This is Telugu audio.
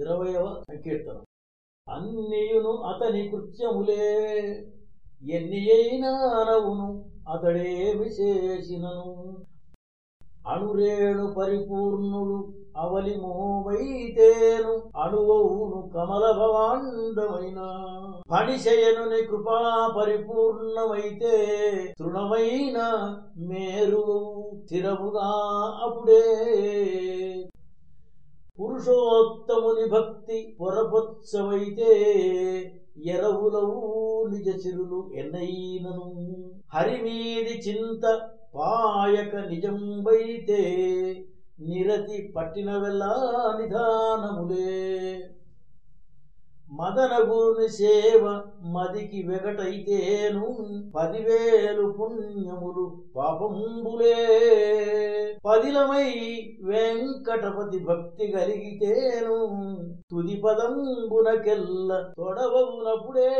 ఇరవయవ సంకీర్తనం. అన్నియును అతని కృత్యములే ఎన్ని అయినా నవును అతడేమి అణురేణు పరిపూర్ణుడు అవలి మోమైతేను అణువవును కమల భవాండమైన ఫణిశయనుని కృపా పరిపూర్ణమైతే తృణమైన మేరు స్థిరముగా అప్పుడే. పురుషోత్తముని భక్తి పొరపొచ్చవైతే ఎరవులవు నిజ చిరులు ఎన్నైనను. హరిమీది చింత పాయక నిజంబైతే నిరతి పట్టినవెల్లా నిధానములే. మదన గురుని సేవ మదికి వెగటైతేను పదివేలు పుణ్యములు పాపంబులే. పదిలమై వెంకటపతి భక్తి కలిగితేను. తుది పదంబునకెల్ల తొడవవునప్పుడే